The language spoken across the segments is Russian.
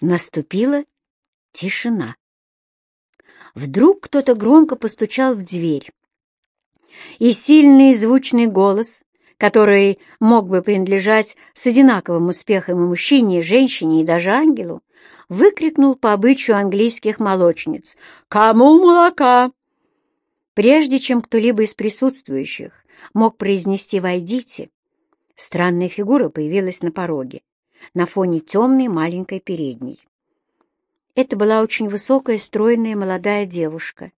Наступила тишина. Вдруг кто-то громко постучал в дверь. И сильный звучный голос, который мог бы принадлежать с одинаковым успехом и мужчине, и женщине, и даже ангелу, выкрикнул по обычаю английских молочниц «Кому молока?» Прежде чем кто-либо из присутствующих мог произнести «Войдите», странная фигура появилась на пороге, на фоне темной маленькой передней. Это была очень высокая, стройная молодая девушка,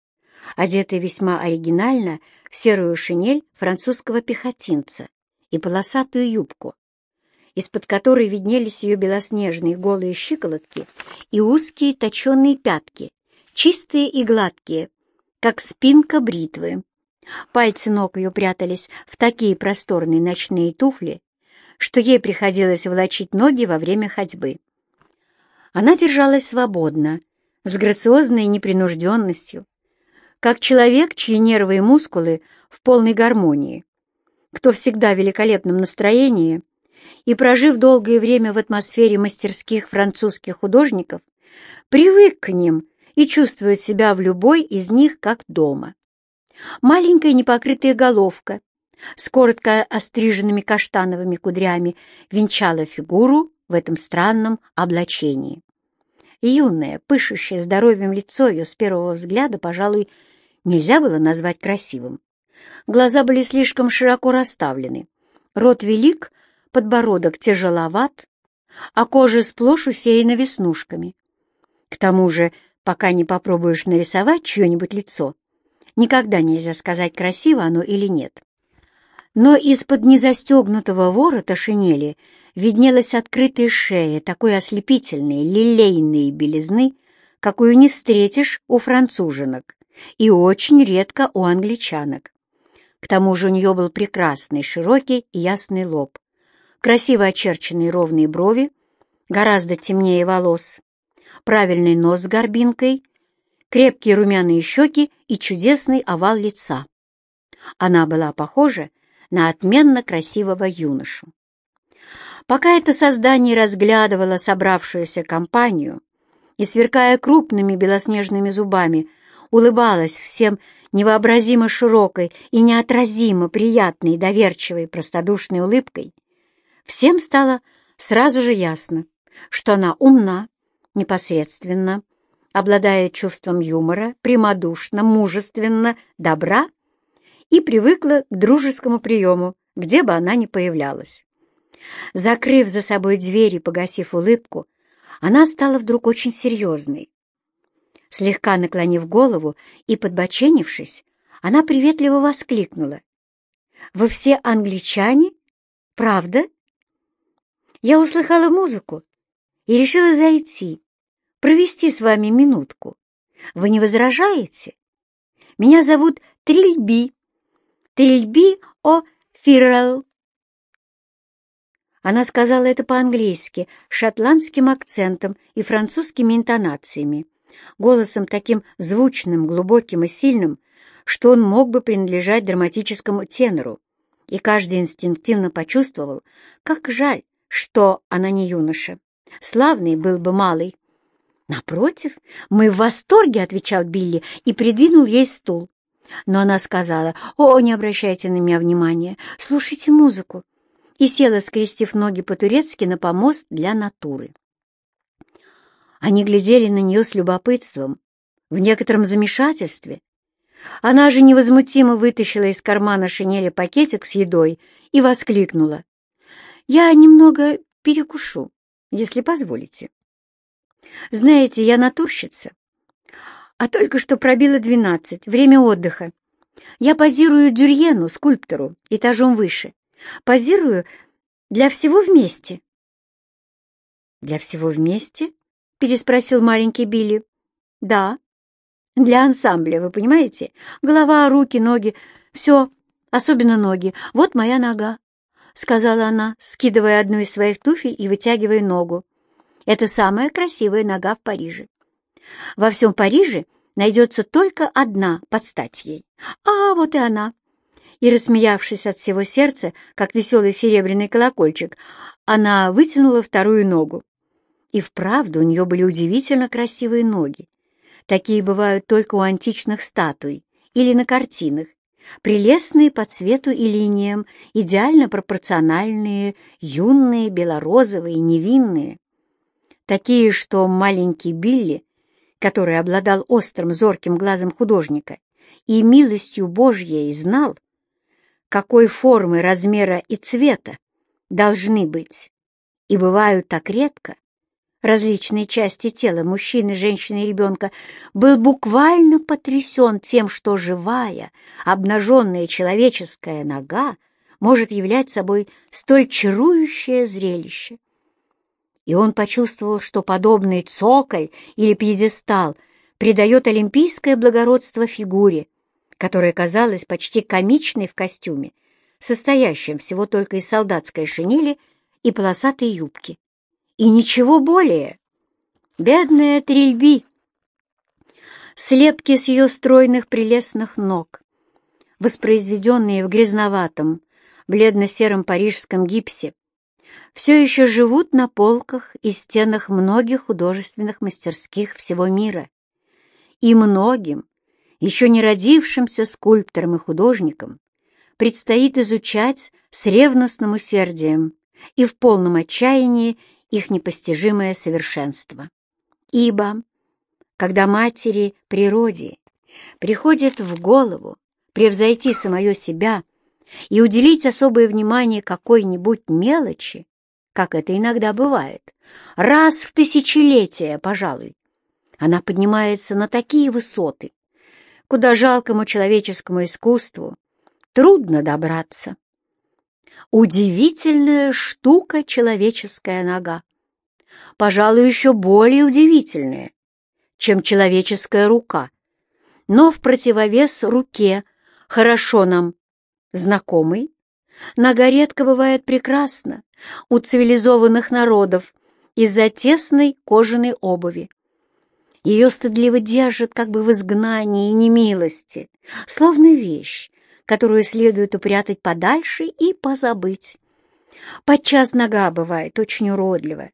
одетая весьма оригинально в серую шинель французского пехотинца и полосатую юбку, из-под которой виднелись ее белоснежные голые щиколотки и узкие точеные пятки, чистые и гладкие, как спинка бритвы. Пальцы ног ее прятались в такие просторные ночные туфли, что ей приходилось волочить ноги во время ходьбы. Она держалась свободно, с грациозной непринужденностью, как человек, чьи нервы и мускулы в полной гармонии, кто всегда в великолепном настроении и, прожив долгое время в атмосфере мастерских французских художников, привык к ним и чувствует себя в любой из них как дома. Маленькая непокрытая головка с коротко остриженными каштановыми кудрями венчала фигуру в этом странном облачении. Юное, пышущее здоровьем лицо ее с первого взгляда, пожалуй, нельзя было назвать красивым. Глаза были слишком широко расставлены, рот велик, подбородок тяжеловат, а кожа сплошь усеяна веснушками. К тому же, пока не попробуешь нарисовать чье-нибудь лицо, никогда нельзя сказать, красиво оно или нет. Но из-под незастегнутого ворота шинели виднелась открытая шея такой ослепительной, лилейной белизны, какую не встретишь у француженок и очень редко у англичанок. К тому же у нее был прекрасный, широкий и ясный лоб, красиво очерченные ровные брови, гораздо темнее волос, правильный нос с горбинкой, крепкие румяные щеки и чудесный овал лица. Она была похожа на отменно красивого юношу. Пока это создание разглядывало собравшуюся компанию и, сверкая крупными белоснежными зубами, улыбалась всем невообразимо широкой и неотразимо приятной, доверчивой, простодушной улыбкой, всем стало сразу же ясно, что она умна, непосредственно, обладает чувством юмора, прямодушно, мужественно, добра и привыкла к дружескому приему, где бы она ни появлялась. Закрыв за собой дверь и погасив улыбку, она стала вдруг очень серьезной. Слегка наклонив голову и подбоченившись, она приветливо воскликнула. «Вы все англичане? Правда?» «Я услыхала музыку и решила зайти, провести с вами минутку. Вы не возражаете? Меня зовут Трильби, Трильби О. Фиррелл. Она сказала это по-английски, шотландским акцентом и французскими интонациями, голосом таким звучным, глубоким и сильным, что он мог бы принадлежать драматическому тенору, и каждый инстинктивно почувствовал, как жаль, что она не юноша. Славный был бы малый. «Напротив, мы в восторге», — отвечал Билли и придвинул ей стул. Но она сказала, «О, не обращайте на меня внимания, слушайте музыку и села, скрестив ноги по-турецки на помост для натуры. Они глядели на нее с любопытством, в некотором замешательстве. Она же невозмутимо вытащила из кармана шинели пакетик с едой и воскликнула. «Я немного перекушу, если позволите. Знаете, я натурщица, а только что пробила двенадцать, время отдыха. Я позирую Дюрьену, скульптору, этажом выше. Позирую для всего вместе. «Для всего вместе?» — переспросил маленький Билли. «Да, для ансамбля, вы понимаете? Голова, руки, ноги, все, особенно ноги. Вот моя нога», — сказала она, скидывая одну из своих туфель и вытягивая ногу. «Это самая красивая нога в Париже. Во всем Париже найдется только одна под стать ей. А, вот и она и, рассмеявшись от всего сердца, как веселый серебряный колокольчик, она вытянула вторую ногу. И вправду у нее были удивительно красивые ноги. Такие бывают только у античных статуй или на картинах, прелестные по цвету и линиям, идеально пропорциональные, юные, белорозовые, невинные. Такие, что маленький Билли, который обладал острым зорким глазом художника и милостью Божьей знал, какой формы, размера и цвета должны быть, и бывают так редко, различные части тела мужчины, женщины и ребенка, был буквально потрясен тем, что живая, обнаженная человеческая нога может являть собой столь чарующее зрелище. И он почувствовал, что подобный цоколь или пьедестал придает олимпийское благородство фигуре, которая казалась почти комичной в костюме, состоящем всего только из солдатской шинели и полосатой юбки. И ничего более. Бедная Трильби! Слепки с ее стройных прелестных ног, воспроизведенные в грязноватом, бледно-сером парижском гипсе, все еще живут на полках и стенах многих художественных мастерских всего мира. И многим, еще не родившимся скульпторам и художникам, предстоит изучать с ревностным усердием и в полном отчаянии их непостижимое совершенство. Ибо, когда матери природе приходит в голову превзойти самое себя и уделить особое внимание какой-нибудь мелочи, как это иногда бывает, раз в тысячелетие, пожалуй, она поднимается на такие высоты, куда жалкому человеческому искусству трудно добраться. Удивительная штука человеческая нога. Пожалуй, еще более удивительная, чем человеческая рука. Но в противовес руке, хорошо нам знакомый, нога редко бывает прекрасна у цивилизованных народов из-за тесной кожаной обуви. Ее стыдливо держат как бы в изгнании и немилости, словно вещь, которую следует упрятать подальше и позабыть. Подчас нога бывает очень уродливая.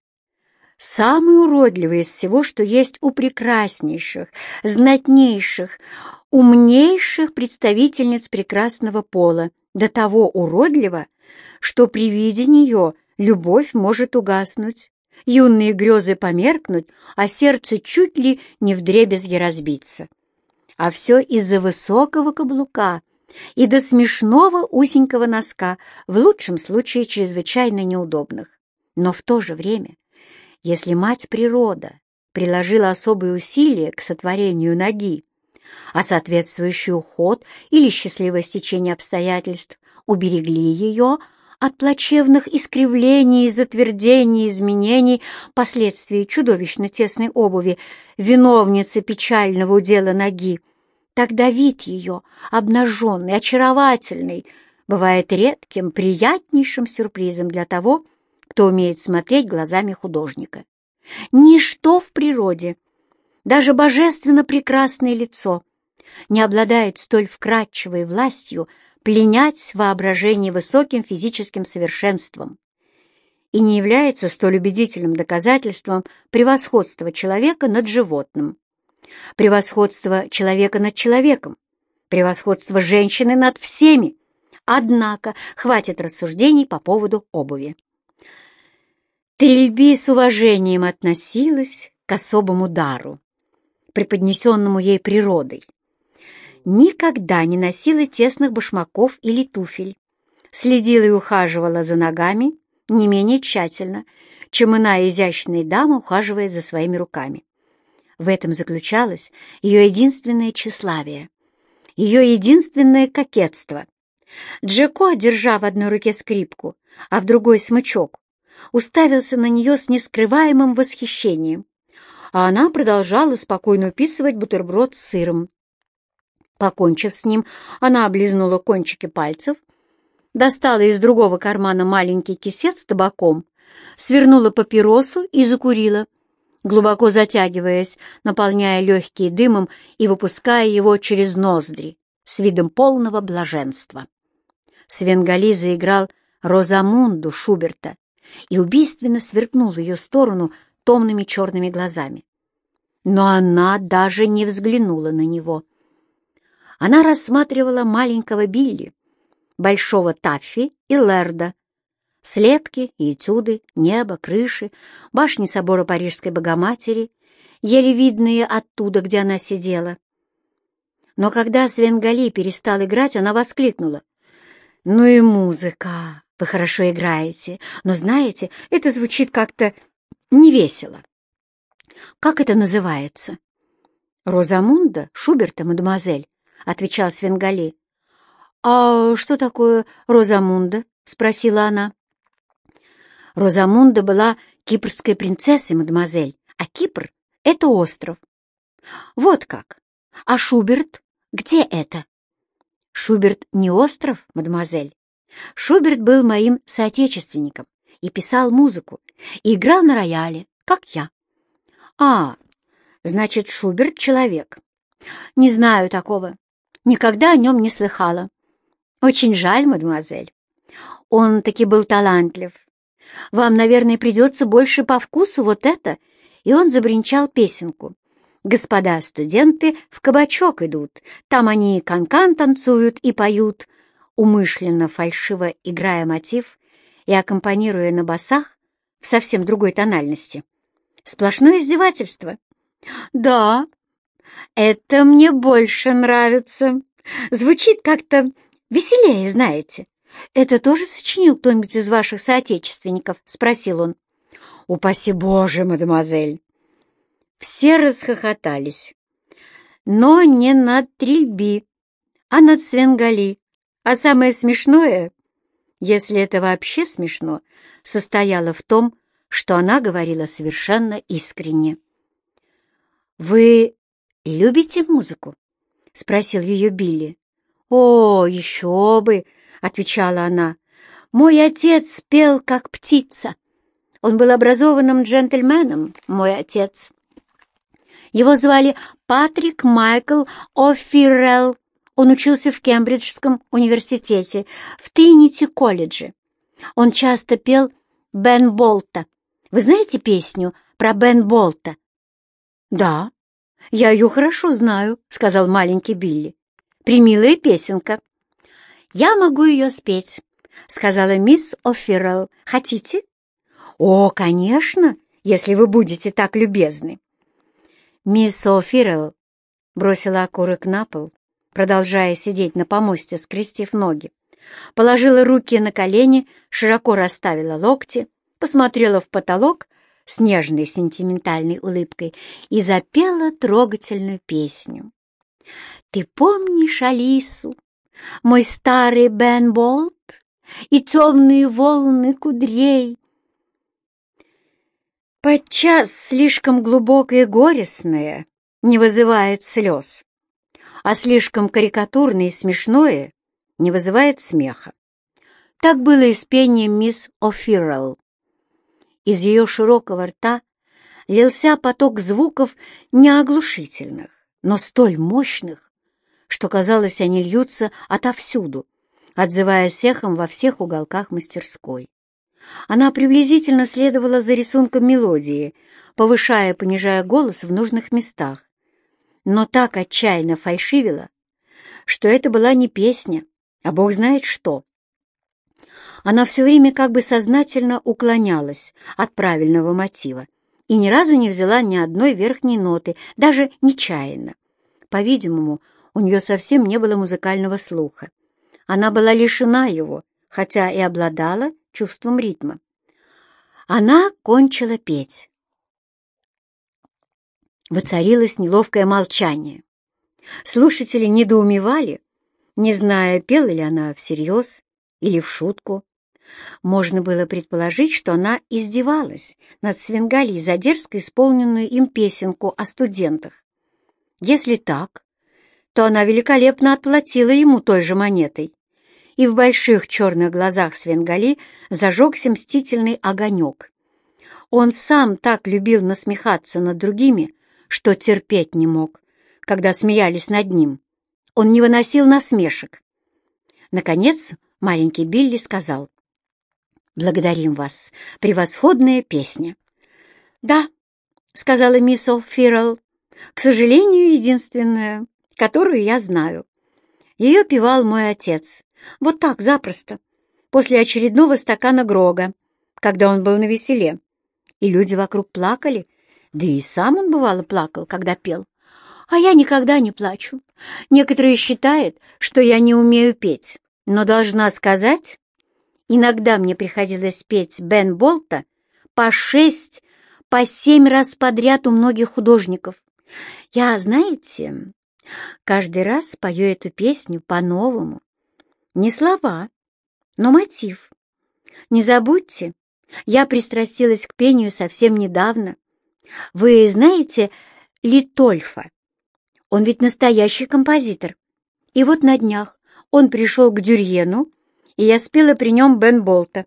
Самый уродливый из всего, что есть у прекраснейших, знатнейших, умнейших представительниц прекрасного пола, до того уродлива, что при виде нее любовь может угаснуть, юные грезы померкнуть, а сердце чуть ли не вдребезги разбиться. А все из-за высокого каблука, и до смешного узенького носка, в лучшем случае чрезвычайно неудобных. Но в то же время, если мать природа приложила особые усилия к сотворению ноги, а соответствующий уход или счастливое стечение обстоятельств уберегли ее от плачевных искривлений, затвердений, изменений, последствий чудовищно тесной обуви, виновницы печального удела ноги, Тогда вид ее, обнаженный, очаровательный, бывает редким, приятнейшим сюрпризом для того, кто умеет смотреть глазами художника. Ничто в природе, даже божественно прекрасное лицо, не обладает столь вкрадчивой властью пленять воображение высоким физическим совершенством и не является столь убедительным доказательством превосходства человека над животным превосходство человека над человеком, превосходство женщины над всеми. Однако хватит рассуждений по поводу обуви. Трильби с уважением относилась к особому дару, преподнесенному ей природой. Никогда не носила тесных башмаков или туфель, следила и ухаживала за ногами не менее тщательно, чем иная изящная дама ухаживает за своими руками. В этом заключалось ее единственное тщеславие, ее единственное кокетство. Джеко, держа в одной руке скрипку, а в другой смычок, уставился на нее с нескрываемым восхищением, а она продолжала спокойно уписывать бутерброд с сыром. Покончив с ним, она облизнула кончики пальцев, достала из другого кармана маленький кисет с табаком, свернула папиросу и закурила, глубоко затягиваясь, наполняя легкие дымом и выпуская его через ноздри с видом полного блаженства. Свенгали заиграл Розамунду Шуберта и убийственно сверкнул в ее сторону томными черными глазами. Но она даже не взглянула на него. Она рассматривала маленького Билли, большого Таффи и Лерда, слепки и этюды, небо, крыши, башни собора Парижской Богоматери, еле видные оттуда, где она сидела. Но когда Свенгали перестал играть, она воскликнула. «Ну и музыка! Вы хорошо играете, но, знаете, это звучит как-то невесело». «Как это называется?» «Розамунда Шуберта, мадемуазель», — отвечал Свенгали. «А что такое Розамунда?» — спросила она. Розамунда была кипрской принцессой, мадемуазель, а Кипр — это остров. Вот как. А Шуберт? Где это? Шуберт не остров, мадемуазель. Шуберт был моим соотечественником и писал музыку, и играл на рояле, как я. А, значит, Шуберт — человек. Не знаю такого. Никогда о нем не слыхала. Очень жаль, мадемуазель. Он таки был талантлив. Вам, наверное, придется больше по вкусу вот это. И он забринчал песенку. Господа студенты в кабачок идут, там они канкан -кан танцуют и поют, умышленно фальшиво играя мотив и аккомпанируя на басах в совсем другой тональности. Сплошное издевательство. Да, это мне больше нравится. Звучит как-то веселее, знаете. Это тоже сочинил кто-нибудь из ваших соотечественников? — спросил он. — Упаси Боже, мадемуазель! Все расхохотались. Но не над Трильби, а над Свенгали. А самое смешное, если это вообще смешно, состояло в том, что она говорила совершенно искренне. «Вы любите музыку?» — спросил ее Билли. «О, еще бы!» — отвечала она. «Мой отец пел, как птица. Он был образованным джентльменом, мой отец. Его звали Патрик Майкл О'Фиррелл. Он учился в Кембриджском университете, в Тринити-колледже. Он часто пел Бен Болта. Вы знаете песню про Бен Болта?» «Да, я ее хорошо знаю», — сказал маленький Билли. «Примилая песенка». «Я могу ее спеть», — сказала мисс О'Феррелл. «Хотите?» «О, конечно, если вы будете так любезны». Мисс О'Феррелл бросила окурок на пол, продолжая сидеть на помосте, скрестив ноги, положила руки на колени, широко расставила локти, посмотрела в потолок с нежной сентиментальной улыбкой и запела трогательную песню. «Ты помнишь Алису, мой старый Бен Болт и темные волны кудрей. Подчас слишком глубокое и горестное не вызывает слез, а слишком карикатурное и смешное не вызывает смеха. Так было и с пением мисс О'Фиррелл. Из ее широкого рта лился поток звуков неоглушительных, но столь мощных, что, казалось, они льются отовсюду, отзываясь эхом во всех уголках мастерской. Она приблизительно следовала за рисунком мелодии, повышая и понижая голос в нужных местах, но так отчаянно фальшивила, что это была не песня, а бог знает что. Она все время как бы сознательно уклонялась от правильного мотива и ни разу не взяла ни одной верхней ноты, даже нечаянно. По-видимому, у нее совсем не было музыкального слуха. Она была лишена его, хотя и обладала чувством ритма. Она кончила петь. Воцарилось неловкое молчание. Слушатели недоумевали, не зная, пела ли она всерьез или в шутку. Можно было предположить, что она издевалась над Свенгали за дерзко исполненную им песенку о студентах. Если так, то она великолепно отплатила ему той же монетой. И в больших черных глазах Свенгали зажегся мстительный огонек. Он сам так любил насмехаться над другими, что терпеть не мог, когда смеялись над ним. Он не выносил насмешек. Наконец маленький Билли сказал, «Благодарим вас, превосходная песня». «Да, сказала мисс О'Фиррелл. «К сожалению, единственная, которую я знаю. Ее пивал мой отец. Вот так, запросто, после очередного стакана Грога, когда он был на веселе. И люди вокруг плакали, да и сам он, бывало, плакал, когда пел. А я никогда не плачу. Некоторые считают, что я не умею петь, но должна сказать, иногда мне приходилось петь Бен Болта по шесть, по семь раз подряд у многих художников. Я, знаете, каждый раз пою эту песню по-новому. Не слова, но мотив. Не забудьте, я пристрастилась к пению совсем недавно. Вы знаете Литольфа? Он ведь настоящий композитор. И вот на днях он пришел к Дюрьену, и я спела при нем Бен Болта.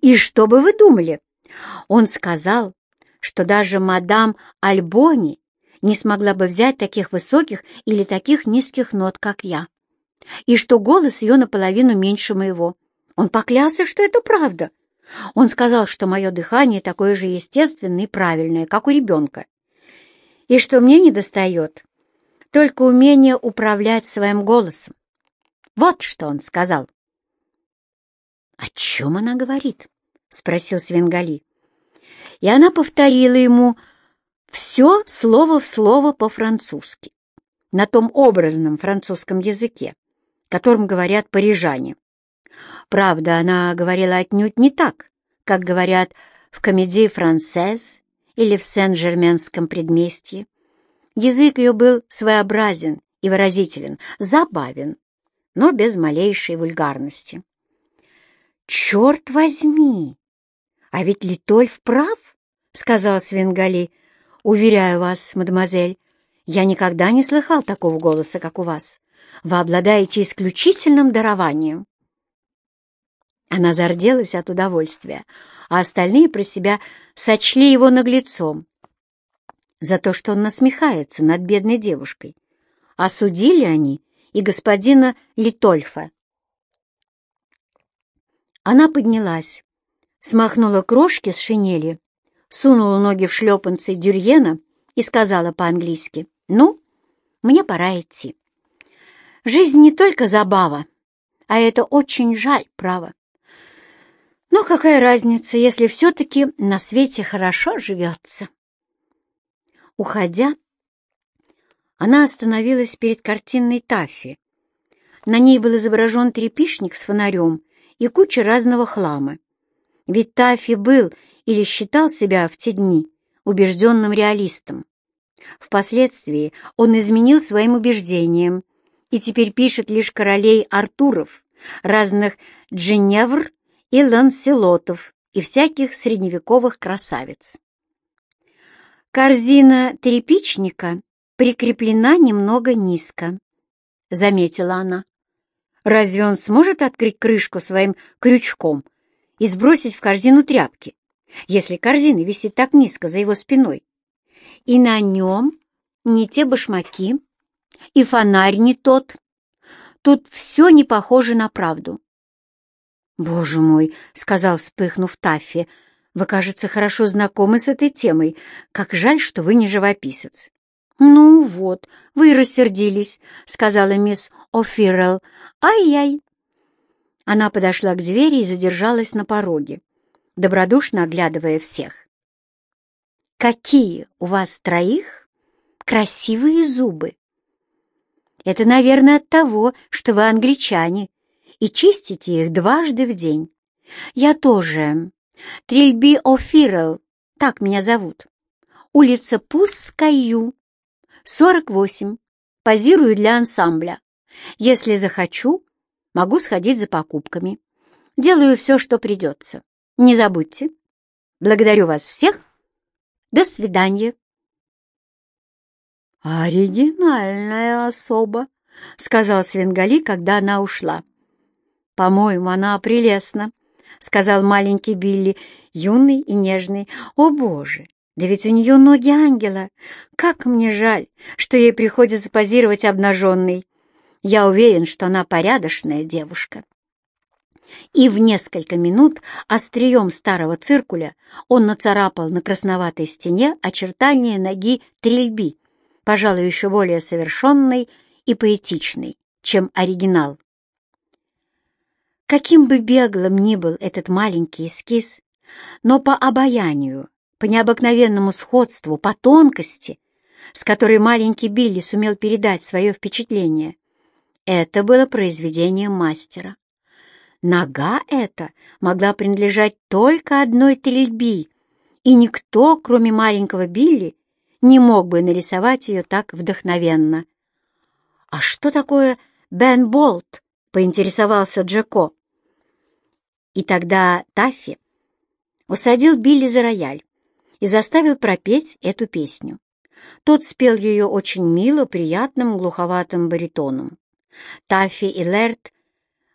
И что бы вы думали? Он сказал, что даже мадам Альбони не смогла бы взять таких высоких или таких низких нот, как я, и что голос ее наполовину меньше моего. Он поклялся, что это правда. Он сказал, что мое дыхание такое же естественное и правильное, как у ребенка, и что мне недостает только умение управлять своим голосом. Вот что он сказал. — О чем она говорит? — спросил Свенгали. И она повторила ему все слово в слово по-французски, на том образном французском языке, которым говорят парижане. Правда, она говорила отнюдь не так, как говорят в комедии «Францез» или в Сен-Жерменском предместье. Язык ее был своеобразен и выразителен, забавен, но без малейшей вульгарности. «Черт возьми! А ведь Литольф прав!» — сказал Свенгали. «Уверяю вас, мадемуазель, я никогда не слыхал такого голоса, как у вас. Вы обладаете исключительным дарованием». Она зарделась от удовольствия, а остальные про себя сочли его наглецом за то, что он насмехается над бедной девушкой. Осудили они и господина Литольфа. Она поднялась, смахнула крошки с шинели, сунула ноги в шлепанцы Дюрьена и сказала по-английски, «Ну, мне пора идти. Жизнь не только забава, а это очень жаль, право. Но какая разница, если все-таки на свете хорошо живется?» Уходя, она остановилась перед картинной Таффи. На ней был изображен трепишник с фонарем и куча разного хлама. Ведь Таффи был или считал себя в те дни убежденным реалистом. Впоследствии он изменил своим убеждениям и теперь пишет лишь королей Артуров, разных Дженевр и Ланселотов и всяких средневековых красавиц. Корзина тряпичника прикреплена немного низко, — заметила она. Разве он сможет открыть крышку своим крючком и сбросить в корзину тряпки, если корзина висит так низко за его спиной? И на нем не те башмаки, и фонарь не тот. Тут все не похоже на правду. «Боже мой!» — сказал, вспыхнув Таффи, вы, кажется, хорошо знакомы с этой темой. Как жаль, что вы не живописец». «Ну вот, вы рассердились», — сказала мисс О'Фиррелл. «Ай-яй». Она подошла к двери и задержалась на пороге, добродушно оглядывая всех. «Какие у вас троих красивые зубы!» «Это, наверное, от того, что вы англичане, и чистите их дважды в день. Я тоже Трильби О'Фиррелл, так меня зовут. Улица Пускаю, 48. Позирую для ансамбля. Если захочу, могу сходить за покупками. Делаю все, что придется. Не забудьте. Благодарю вас всех. До свидания. «Оригинальная особа», — сказал Свенгали, когда она ушла. «По-моему, она прелестна», — сказал маленький Билли, юный и нежный. «О, Боже! Да ведь у нее ноги ангела! Как мне жаль, что ей приходится позировать обнаженной. Я уверен, что она порядочная девушка». и в несколько минут острием старого циркуля он нацарапал на красноватой стене очертания ноги трельби, пожалуй, еще более совершенной и поэтичной, чем оригинал. Каким бы беглым ни был этот маленький эскиз, но по обаянию, по необыкновенному сходству, по тонкости, с которой маленький Билли сумел передать свое впечатление, это было произведение мастера. Нога эта могла принадлежать только одной трельби, и никто, кроме маленького Билли, не мог бы нарисовать ее так вдохновенно. «А что такое Бен Болт?» — поинтересовался Джеко. И тогда Таффи усадил Билли за рояль и заставил пропеть эту песню. Тот спел ее очень мило, приятным, глуховатым баритоном. Таффи и Лерт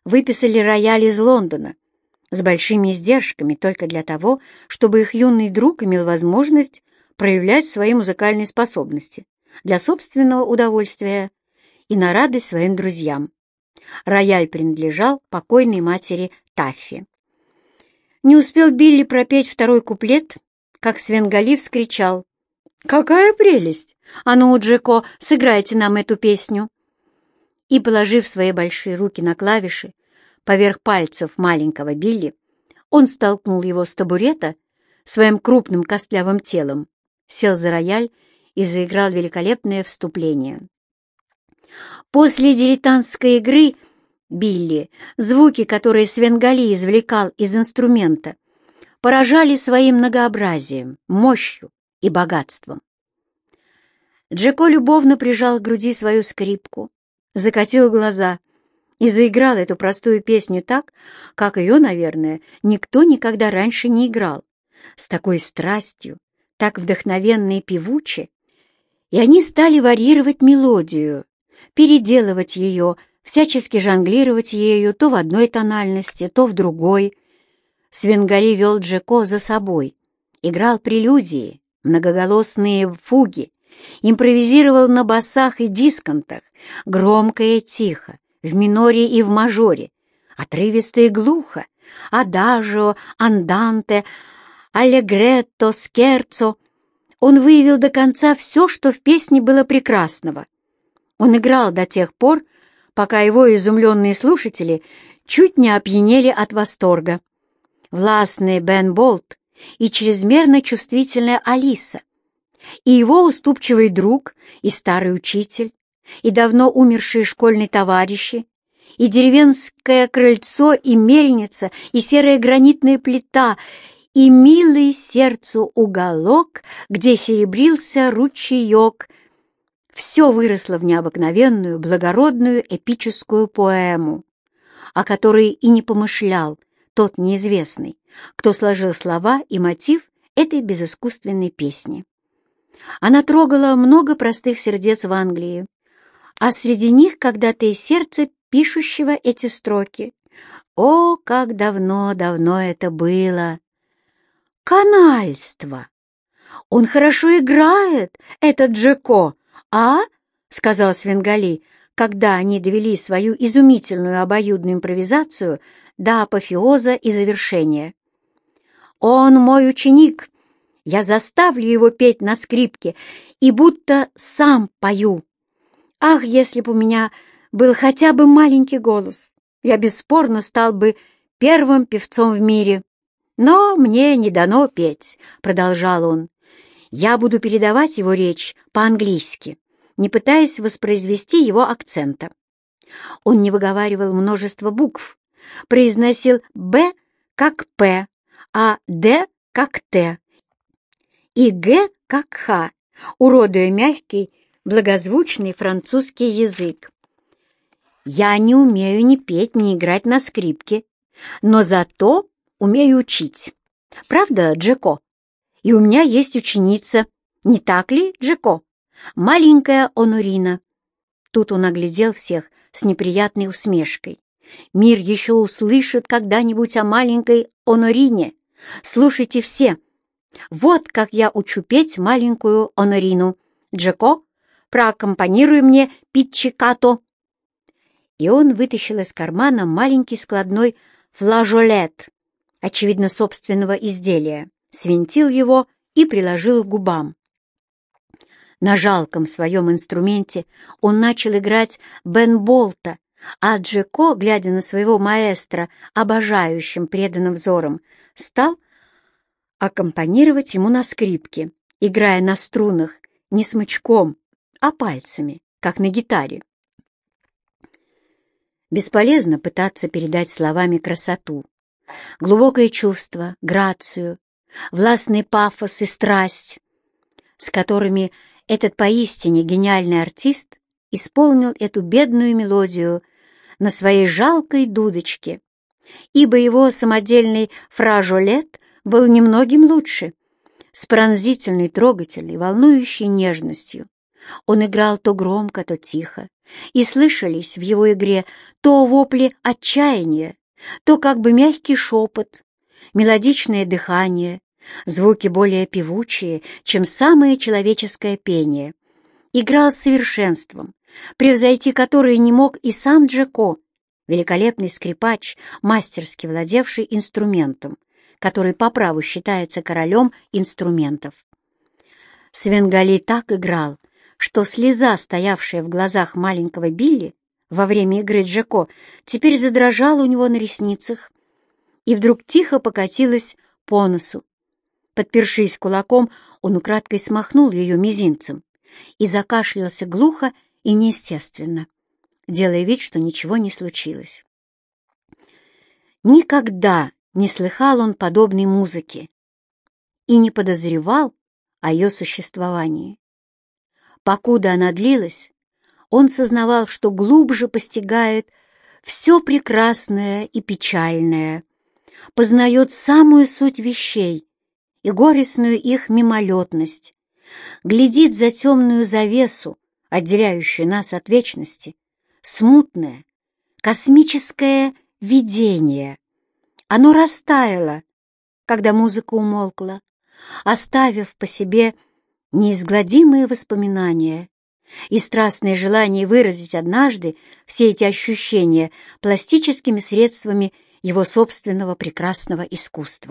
выписали рояль из Лондона с большими издержками только для того, чтобы их юный друг имел возможность проявлять свои музыкальные способности для собственного удовольствия и на радость своим друзьям. Рояль принадлежал покойной матери Таффи. Не успел Билли пропеть второй куплет, как Свенгали вскричал. «Какая прелесть! А ну, Джеко, сыграйте нам эту песню!» И, положив свои большие руки на клавиши, поверх пальцев маленького Билли, он столкнул его с табурета своим крупным костлявым телом, сел за рояль и заиграл великолепное вступление. После дилетантской игры Билли, звуки, которые Свенгали извлекал из инструмента, поражали своим многообразием, мощью и богатством. Джеко любовно прижал к груди свою скрипку, закатил глаза и заиграл эту простую песню так, как ее, наверное, никто никогда раньше не играл, с такой страстью, так вдохновенно и певуче, и они стали варьировать мелодию, переделывать ее, всячески жонглировать ею то в одной тональности, то в другой. Свенгали вел Джеко за собой, играл прелюдии, многоголосные фуги, импровизировал на басах и дисконтах, громко и тихо, в миноре и в мажоре, отрывисто и глухо, адажио, анданте, аллегретто, скерцо. Он выявил до конца все, что в песне было прекрасного. Он играл до тех пор, пока его изумленные слушатели чуть не опьянели от восторга. Властный Бен Болт и чрезмерно чувствительная Алиса, и его уступчивый друг и старый учитель, и давно умершие школьные товарищи, и деревенское крыльцо, и мельница, и серая гранитная плита, и милый сердцу уголок, где серебрился ручеек. Все выросло в необыкновенную, благородную, эпическую поэму, о которой и не помышлял тот неизвестный, кто сложил слова и мотив этой безыскусственной песни. Она трогала много простых сердец в Англии, а среди них когда-то и сердце пишущего эти строки. О, как давно-давно это было! Канальство! Он хорошо играет, этот Джеко, а? — сказал Свенгали, когда они довели свою изумительную обоюдную импровизацию до апофеоза и завершения. «Он мой ученик, я заставлю его петь на скрипке и будто сам пою. Ах, если бы у меня был хотя бы маленький голос, я бесспорно стал бы первым певцом в мире. Но мне не дано петь, — продолжал он. Я буду передавать его речь по-английски, не пытаясь воспроизвести его акцента. Он не выговаривал множество букв, произносил «Б» как «П», а «Д» как «Т», и «г» как «х», уродуя мягкий, благозвучный французский язык. Я не умею ни петь, ни играть на скрипке, но зато умею учить. Правда, Джеко? И у меня есть ученица, не так ли, Джеко? Маленькая Онорина. Тут он оглядел всех с неприятной усмешкой. Мир еще услышит когда-нибудь о маленькой Онорине. Слушайте все, вот как я учу петь маленькую Онорину. Джеко, проаккомпанируй мне питчикато. И он вытащил из кармана маленький складной флажолет, очевидно, собственного изделия, свинтил его и приложил к губам. На жалком своем инструменте он начал играть Бен Болта, а Джеко, глядя на своего маэстро обожающим преданным взором, стал аккомпанировать ему на скрипке, играя на струнах не смычком, а пальцами, как на гитаре. Бесполезно пытаться передать словами красоту, глубокое чувство, грацию, властный пафос и страсть, с которыми этот поистине гениальный артист исполнил эту бедную мелодию на своей жалкой дудочке, ибо его самодельный фражолет был немногим лучше, с пронзительной, трогательной, волнующей нежностью. Он играл то громко, то тихо, и слышались в его игре то вопли отчаяния, то как бы мягкий шепот, мелодичное дыхание, звуки более певучие, чем самое человеческое пение. Играл с совершенством, превзойти которое не мог и сам Джеко, великолепный скрипач, мастерски владевший инструментом, который по праву считается королем инструментов. Свенгали так играл, что слеза, стоявшая в глазах маленького Билли во время игры Джеко, теперь задрожала у него на ресницах и вдруг тихо покатилась по носу. Подпершись кулаком, он украдкой смахнул ее мизинцем и закашлялся глухо и неестественно, делая вид, что ничего не случилось. Никогда не слыхал он подобной музыки и не подозревал о ее существовании. Покуда она длилась, он сознавал, что глубже постигает все прекрасное и печальное, познает самую суть вещей и горестную их мимолетность, глядит за темную завесу, отделяющую нас от вечности, смутное, космическое видение. Оно растаяло, когда музыка умолкла, оставив по себе неизгладимые воспоминания и страстное желание выразить однажды все эти ощущения пластическими средствами его собственного прекрасного искусства.